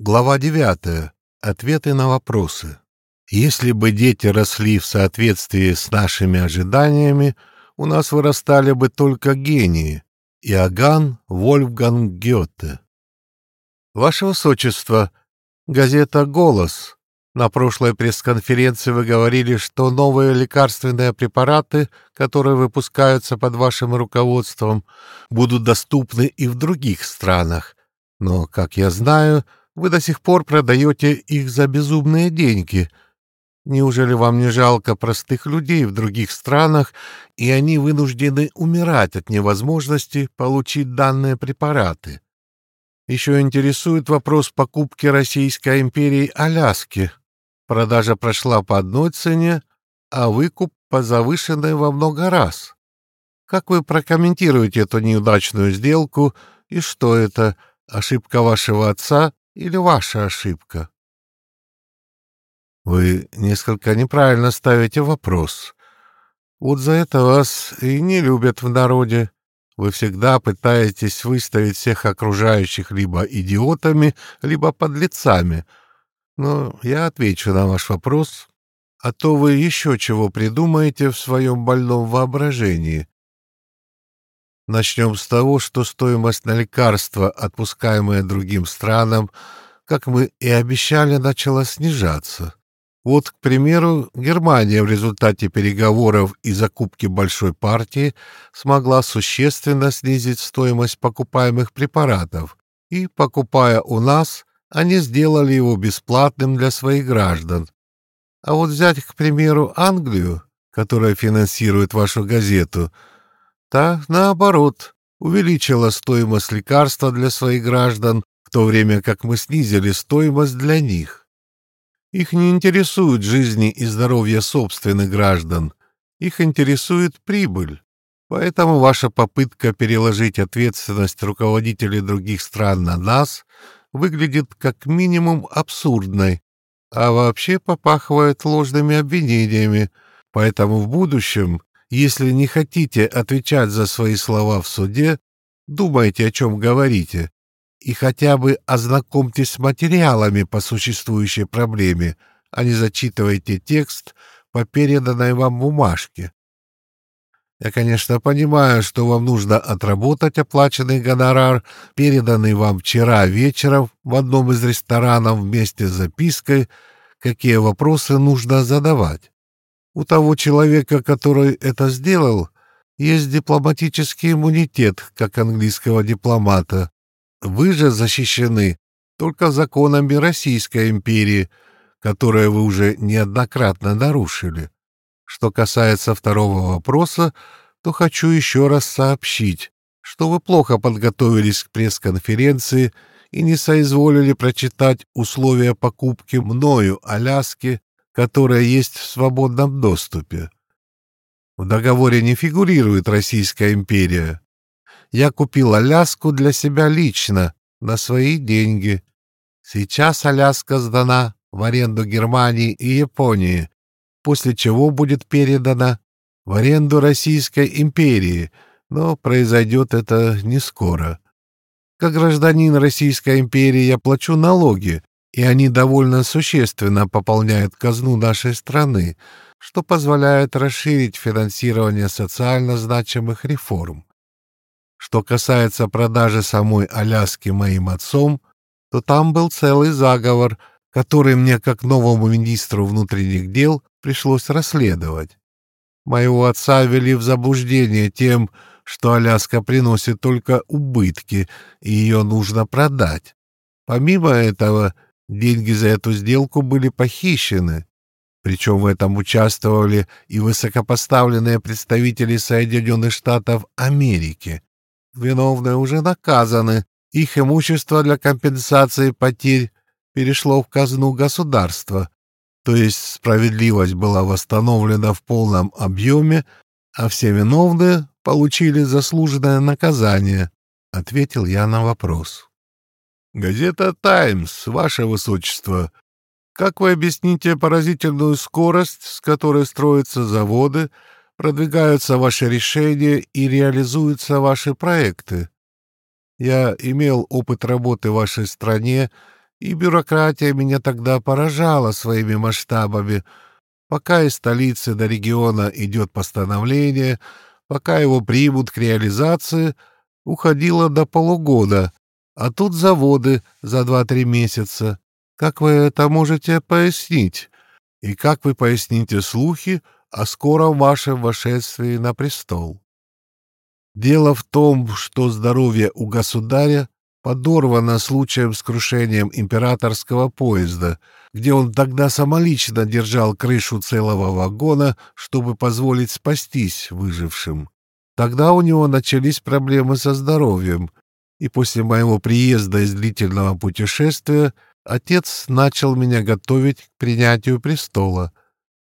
Глава 9. Ответы на вопросы. Если бы дети росли в соответствии с нашими ожиданиями, у нас вырастали бы только гении. Иоганн Вольфганг Гёте. Ваше Высочество, газета «Голос». На прошлой пресс-конференции вы говорили, что новые лекарственные препараты, которые выпускаются под вашим руководством, будут доступны и в других странах. Но, как я знаю, вы до сих пор продаете их за безумные деньги. Неужели вам не жалко простых людей в других странах, и они вынуждены умирать от невозможности получить данные препараты? Еще интересует вопрос покупки Российской империи Аляски. Продажа прошла по одной цене, а выкуп по завышенной во много раз. Как вы прокомментируете эту неудачную сделку и что это, ошибка вашего отца или ваша ошибка? Вы несколько неправильно ставите вопрос. Вот за это вас и не любят в народе. Вы всегда пытаетесь выставить всех окружающих либо идиотами, либо подлецами. Но я отвечу на ваш вопрос, а то вы еще чего придумаете в своем больном воображении. Начнем с того, что стоимость на лекарства, отпускаемые другим странам, как мы и обещали, начала снижаться. Вот, к примеру, Германия в результате переговоров и закупки большой партии смогла существенно снизить стоимость покупаемых препаратов, и, покупая у нас, они сделали его бесплатным для своих граждан. А вот взять, к примеру, Англию, которая финансирует вашу газету – Та, наоборот, увеличила стоимость лекарства для своих граждан, в то время как мы снизили стоимость для них. Их не интересует жизни и здоровье собственных граждан, их интересует прибыль. Поэтому ваша попытка переложить ответственность руководителей других стран на нас выглядит как минимум абсурдной, а вообще попахивает ложными обвинениями, поэтому в будущем если не хотите отвечать за свои слова в суде, думайте, о чем говорите, и хотя бы ознакомьтесь с материалами по существующей проблеме, а не зачитывайте текст по переданной вам бумажке. Я, конечно, понимаю, что вам нужно отработать оплаченный гонорар, переданный вам вчера вечером в одном из ресторанов вместе с запиской, какие вопросы нужно задавать. У того человека, который это сделал, есть дипломатический иммунитет, как английского дипломата. Вы же защищены только законами Российской империи, которые вы уже неоднократно нарушили. Что касается второго вопроса, то хочу еще раз сообщить, что вы плохо подготовились к пресс-конференции и не соизволили прочитать условия покупки мною Аляски которая есть в свободном доступе. В договоре не фигурирует Российская империя. Я купил Аляску для себя лично, на свои деньги. Сейчас Аляска сдана в аренду Германии и Японии, после чего будет передана в аренду Российской империи, но произойдет это не скоро. Как гражданин Российской империи я плачу налоги, и они довольно существенно пополняют казну нашей страны, что позволяет расширить финансирование социально значимых реформ. Что касается продажи самой Аляски моим отцом, то там был целый заговор, который мне, как новому министру внутренних дел, пришлось расследовать. Моего отца ввели в заблуждение тем, что Аляска приносит только убытки, и ее нужно продать. Помимо этого, Деньги за эту сделку были похищены, причем в этом участвовали и высокопоставленные представители Соединенных Штатов Америки. Виновные уже наказаны, их имущество для компенсации потерь перешло в казну государства, то есть справедливость была восстановлена в полном объеме, а все виновные получили заслуженное наказание, — ответил я на вопрос. «Газета «Таймс», ваше высочество. Как вы объясните поразительную скорость, с которой строятся заводы, продвигаются ваши решения и реализуются ваши проекты? Я имел опыт работы в вашей стране И бюрократия меня тогда поражала своими масштабами. Пока из столицы до региона идет постановление, пока его примут к реализации, уходило до полугода, а тут заводы за два-три месяца. Как вы это можете пояснить? И как вы поясните слухи о скором вашем вошествии на престол? Дело в том, что здоровье у государя подорвано случаем с крушением императорского поезда, где он тогда самолично держал крышу целого вагона, чтобы позволить спастись выжившим. Тогда у него начались проблемы со здоровьем, и после моего приезда из длительного путешествия отец начал меня готовить к принятию престола.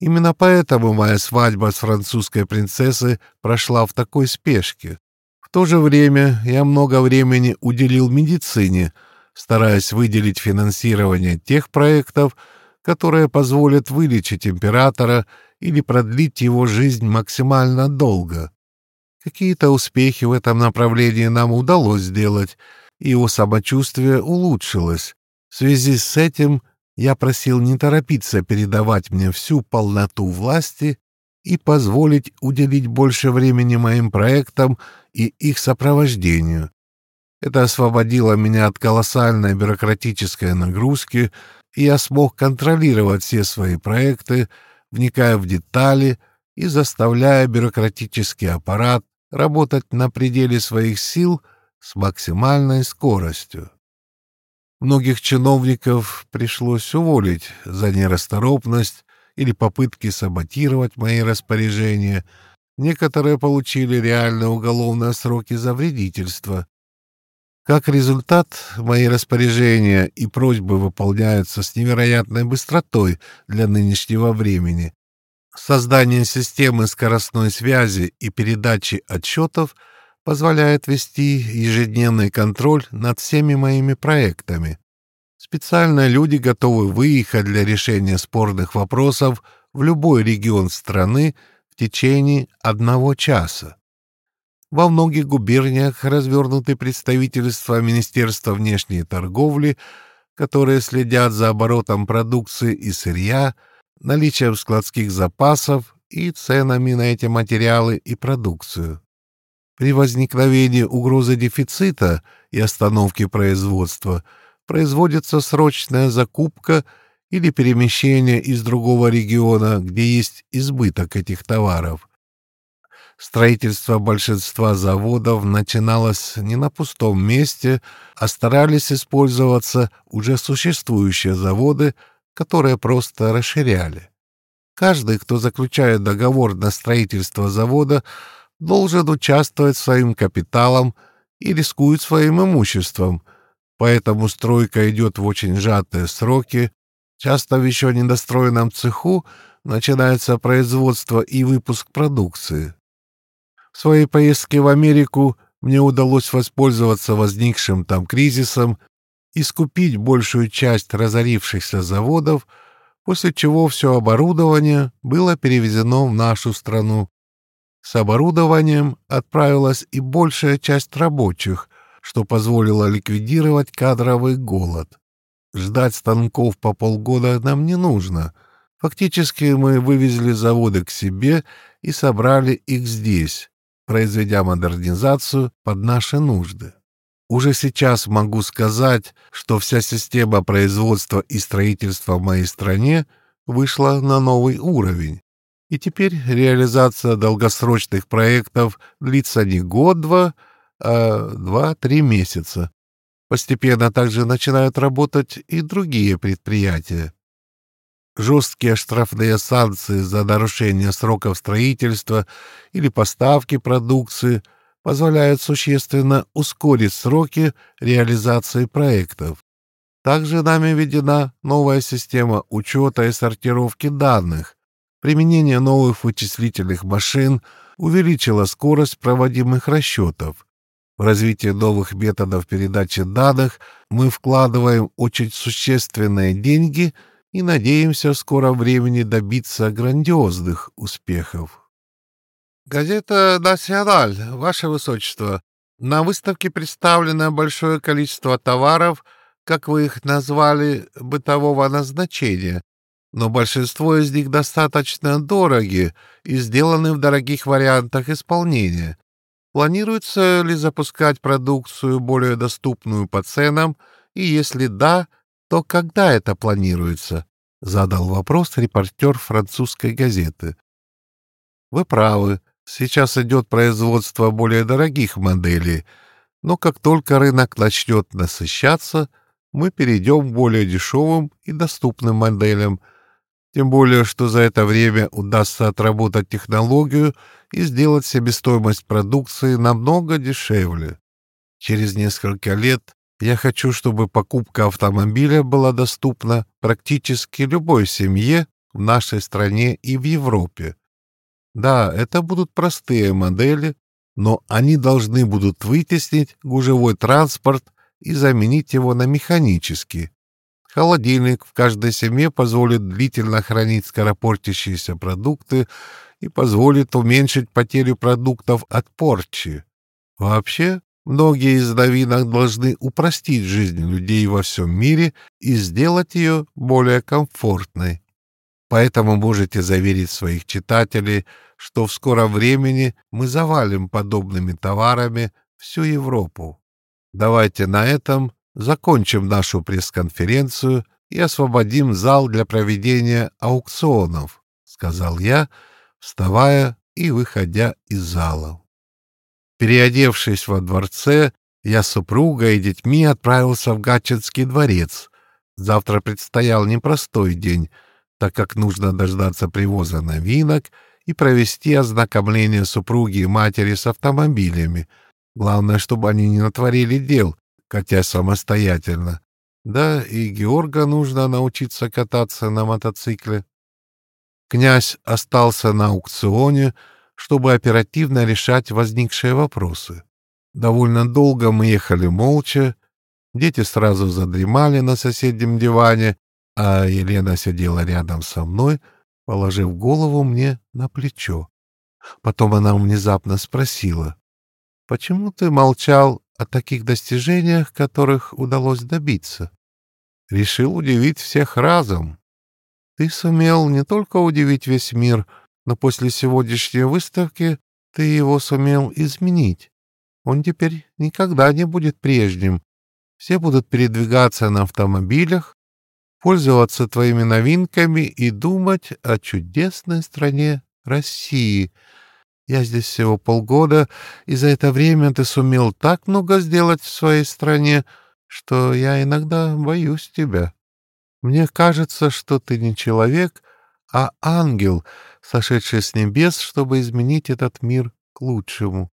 Именно поэтому моя свадьба с французской принцессой прошла в такой спешке. В то же время я много времени уделил медицине, стараясь выделить финансирование тех проектов, которые позволят вылечить императора или продлить его жизнь максимально долго. Какие-то успехи в этом направлении нам удалось сделать, и его самочувствие улучшилось. В связи с этим я просил не торопиться передавать мне всю полноту власти и позволить уделить больше времени моим проектам и их сопровождению. Это освободило меня от колоссальной бюрократической нагрузки, и я смог контролировать все свои проекты, вникая в детали и заставляя бюрократический аппарат работать на пределе своих сил с максимальной скоростью. Многих чиновников пришлось уволить за нерасторопность или попытки саботировать мои распоряжения. Некоторые получили реальные уголовные сроки за вредительство. Как результат, мои распоряжения и просьбы выполняются с невероятной быстротой для нынешнего времени. Создание системы скоростной связи и передачи отчетов — позволяет вести ежедневный контроль над всеми моими проектами. Специально люди готовы выехать для решения спорных вопросов в любой регион страны в течение одного часа. Во многих губерниях развернуты представительства Министерства внешней торговли, которые следят за оборотом продукции и сырья, наличием складских запасов и ценами на эти материалы и продукцию. При возникновении угрозы дефицита и остановки производства производится срочная закупка или перемещение из другого региона, где есть избыток этих товаров. Строительство большинства заводов начиналось не на пустом месте, а старались использоваться уже существующие заводы, которые просто расширяли. Каждый, кто заключает договор на строительство завода, должен участвовать своим капиталом и рискует своим имуществом, поэтому стройка идет в очень сжатые сроки. Часто в еще недостроенном цеху начинается производство и выпуск продукции. В своей поездке в Америку мне удалось воспользоваться возникшим там кризисом и скупить большую часть разорившихся заводов, после чего все оборудование было перевезено в нашу страну. С оборудованием отправилась и большая часть рабочих, что позволило ликвидировать кадровый голод. Ждать станков по полгода нам не нужно. Фактически мы вывезли заводы к себе и собрали их здесь, произведя модернизацию под наши нужды. Уже сейчас могу сказать, что вся система производства и строительства в моей стране вышла на новый уровень. И теперь реализация долгосрочных проектов длится не год-два, а два-три месяца. Постепенно также начинают работать и другие предприятия. Жесткие штрафные санкции за нарушение сроков строительства или поставки продукции позволяют существенно ускорить сроки реализации проектов. Также нами введена новая система учета и сортировки данных, Применение новых вычислительных машин увеличило скорость проводимых расчетов. В развитие новых методов передачи данных мы вкладываем очень существенные деньги и надеемся в скором времени добиться грандиозных успехов. Газета «Националь», Ваше Высочество. На выставке представлено большое количество товаров, как вы их назвали, бытового назначения, но большинство из них достаточно дороги и сделаны в дорогих вариантах исполнения. Планируется ли запускать продукцию более доступную по ценам, и если да, то когда это планируется? Задал вопрос репортер французской газеты. Вы правы, сейчас идет производство более дорогих моделей, но как только рынок начнет насыщаться, мы перейдем к более дешевым и доступным моделям – тем более, что за это время удастся отработать технологию и сделать себестоимость продукции намного дешевле. Через несколько лет я хочу, чтобы покупка автомобиля была доступна практически любой семье в нашей стране и в Европе. Да, это будут простые модели, но они должны будут вытеснить гужевой транспорт и заменить его на механический, Холодильник в каждой семье позволит длительно хранить скоропортящиеся продукты и позволит уменьшить потерю продуктов от порчи. Вообще, многие из новинок должны упростить жизнь людей во всем мире и сделать ее более комфортной. Поэтому можете заверить своих читателей, что в скором времени мы завалим подобными товарами всю Европу. Давайте на этом закончим нашу пресс-конференцию и освободим зал для проведения аукционов, — сказал я, вставая и выходя из зала. Переодевшись во дворце, я с супругой и детьми отправился в Гатчинский дворец. Завтра предстоял непростой день, так как нужно дождаться привоза новинок и провести ознакомление супруги и матери с автомобилями. Главное, чтобы они не натворили дел, катя самостоятельно. Да, и Георга нужно научиться кататься на мотоцикле. Князь остался на аукционе, чтобы оперативно решать возникшие вопросы. Довольно долго мы ехали молча, дети сразу задремали на соседнем диване, а Елена сидела рядом со мной, положив голову мне на плечо. Потом она внезапно спросила, «Почему ты молчал о таких достижениях, которых удалось добиться. Решил удивить всех разом. Ты сумел не только удивить весь мир, но после сегодняшней выставки ты его сумел изменить. Он теперь никогда не будет прежним. Все будут передвигаться на автомобилях, пользоваться твоими новинками и думать о чудесной стране России — я здесь всего полгода, и за это время ты сумел так много сделать в своей стране, что я иногда боюсь тебя. Мне кажется, что ты не человек, а ангел, сошедший с небес, чтобы изменить этот мир к лучшему.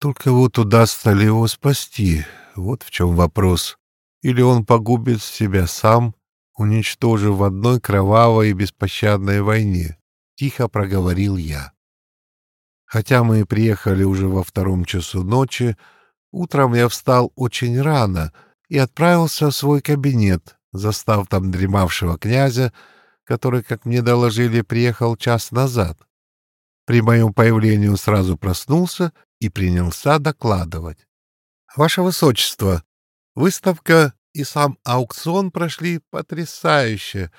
Только вот удастся ли его спасти, вот в чем вопрос. Или он погубит себя сам, уничтожив в одной кровавой и беспощадной войне, — тихо проговорил я. Хотя мы приехали уже во втором часу ночи, утром я встал очень рано и отправился в свой кабинет, застав там дремавшего князя, который, как мне доложили, приехал час назад. При моем появлении он сразу проснулся и принялся докладывать. «Ваше Высочество, выставка и сам аукцион прошли потрясающе.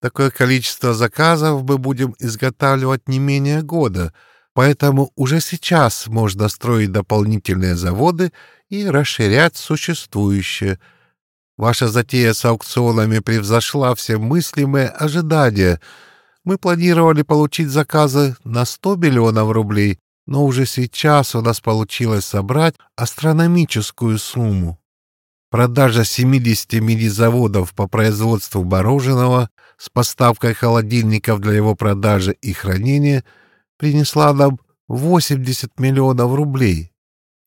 Такое количество заказов мы будем изготавливать не менее года — Поэтому уже сейчас можно строить дополнительные заводы и расширять существующие. Ваша затея с аукционами превзошла все мыслимые ожидания. Мы планировали получить заказы на 100 миллионов рублей, но уже сейчас у нас получилось собрать астрономическую сумму. Продажа 70 мини-заводов по производству мороженого с поставкой холодильников для его продажи и хранения – принесла нам 80 миллионов рублей.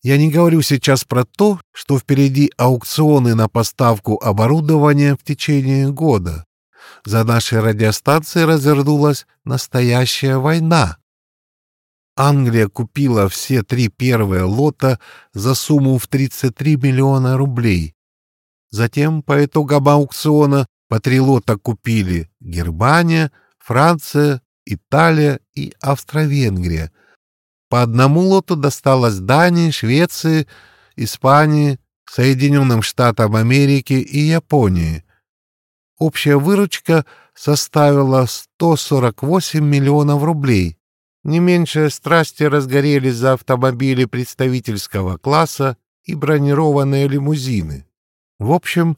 Я не говорю сейчас про то, что впереди аукционы на поставку оборудования в течение года. За нашей радиостанцией развернулась настоящая война. Англия купила все три первые лота за сумму в 33 миллиона рублей. Затем, по итогам аукциона, по три лота купили Германия, Франция, Италия и Австро-Венгрия. По одному лоту досталось Дании, Швеции, Испании, Соединенным Штатам Америки и Японии. Общая выручка составила 148 миллионов рублей. Не меньшие страсти разгорелись за автомобили представительского класса и бронированные лимузины. В общем,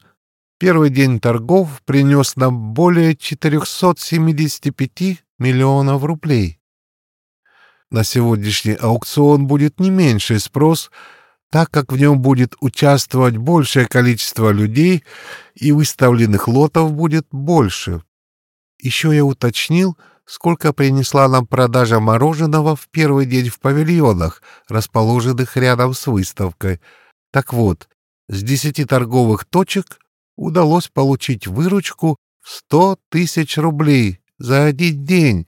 первый день торгов принес нам более 475 миллионов рублей. На сегодняшний аукцион будет не меньший спрос, так как в нем будет участвовать большее количество людей и выставленных лотов будет больше. Еще я уточнил, сколько принесла нам продажа мороженого в первый день в павильонах, расположенных рядом с выставкой. Так вот, с десяти торговых точек удалось получить выручку в сто тысяч рублей за один день,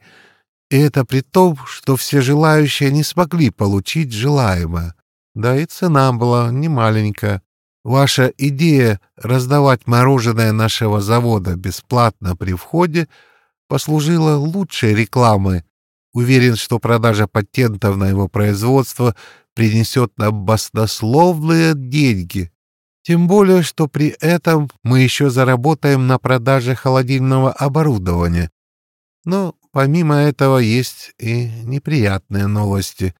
и это при том, что все желающие не смогли получить желаемое. Да и цена была немаленькая. Ваша идея раздавать мороженое нашего завода бесплатно при входе послужила лучшей рекламой. Уверен, что продажа патентов на его производство принесет нам баснословные деньги. Тем более, что при этом мы еще заработаем на продаже холодильного оборудования. Но помимо этого есть и неприятные новости.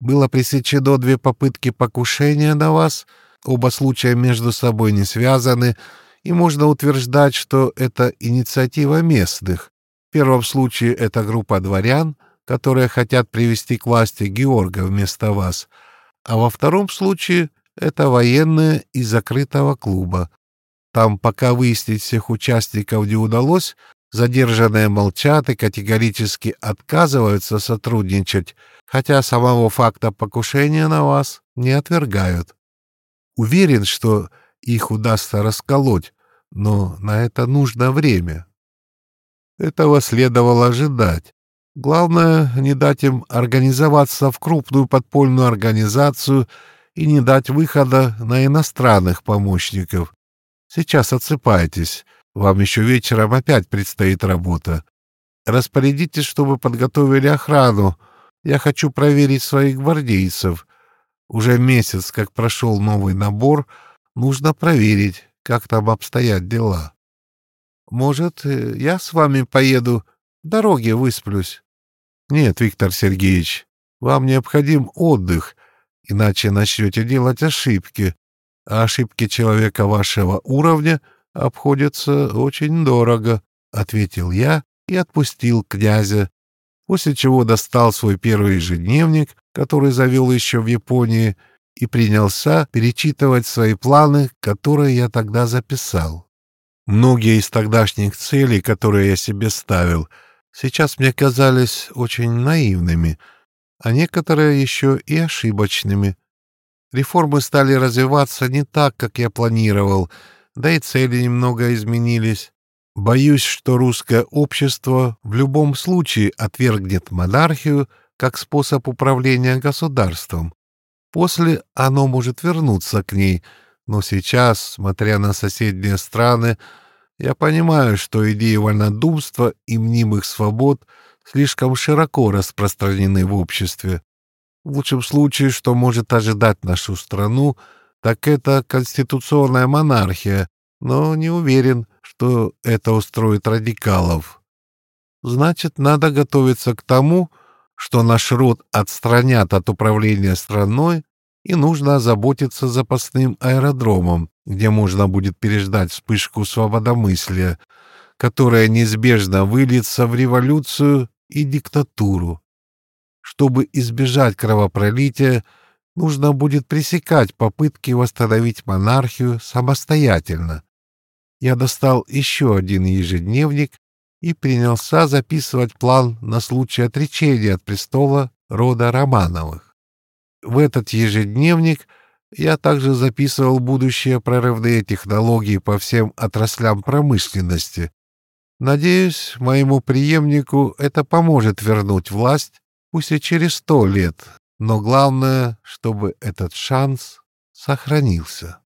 Было пресечено две попытки покушения на вас, оба случая между собой не связаны, и можно утверждать, что это инициатива местных. В первом случае это группа дворян, которые хотят привести к власти Георга вместо вас, а во втором случае это военные из закрытого клуба. Там пока выяснить всех участников не удалось, задержанные молчат и категорически отказываются сотрудничать, хотя самого факта покушения на вас не отвергают. Уверен, что их удастся расколоть, но на это нужно время. Этого следовало ожидать. Главное, не дать им организоваться в крупную подпольную организацию и не дать выхода на иностранных помощников. Сейчас отсыпайтесь. Вам еще вечером опять предстоит работа. Распорядитесь, чтобы подготовили охрану. Я хочу проверить своих гвардейцев. Уже месяц, как прошел новый набор, нужно проверить, как там обстоят дела. Может, э, я с вами поеду, в дороге высплюсь? Нет, Виктор Сергеевич, вам необходим отдых, иначе начнете делать ошибки, а ошибки человека вашего уровня обходятся очень дорого, — ответил я и отпустил князя, после чего достал свой первый ежедневник, который завел еще в Японии, и принялся перечитывать свои планы, которые я тогда записал. Многие из тогдашних целей, которые я себе ставил, сейчас мне казались очень наивными, а некоторые еще и ошибочными. Реформы стали развиваться не так, как я планировал, да и цели немного изменились. Боюсь, что русское общество в любом случае отвергнет монархию как способ управления государством. После оно может вернуться к ней, но сейчас, смотря на соседние страны, я понимаю, что идеи вольнодумства и мнимых свобод слишком широко распространены в обществе. В лучшем случае, что может ожидать нашу страну, так это конституционная монархия, но не уверен, что это устроит радикалов. Значит, надо готовиться к тому, что наш род отстранят от управления страной, и нужно озаботиться запасным аэродромом, где можно будет переждать вспышку свободомыслия, которая неизбежно выльется в революцию и диктатуру. Чтобы избежать кровопролития, нужно будет пресекать попытки восстановить монархию самостоятельно. Я достал еще один ежедневник и принялся записывать план на случай отречения от престола рода Романовых. В этот ежедневник я также записывал будущие прорывные технологии по всем отраслям промышленности. Надеюсь, моему преемнику это поможет вернуть власть, пусть и через сто лет, но главное, чтобы этот шанс сохранился.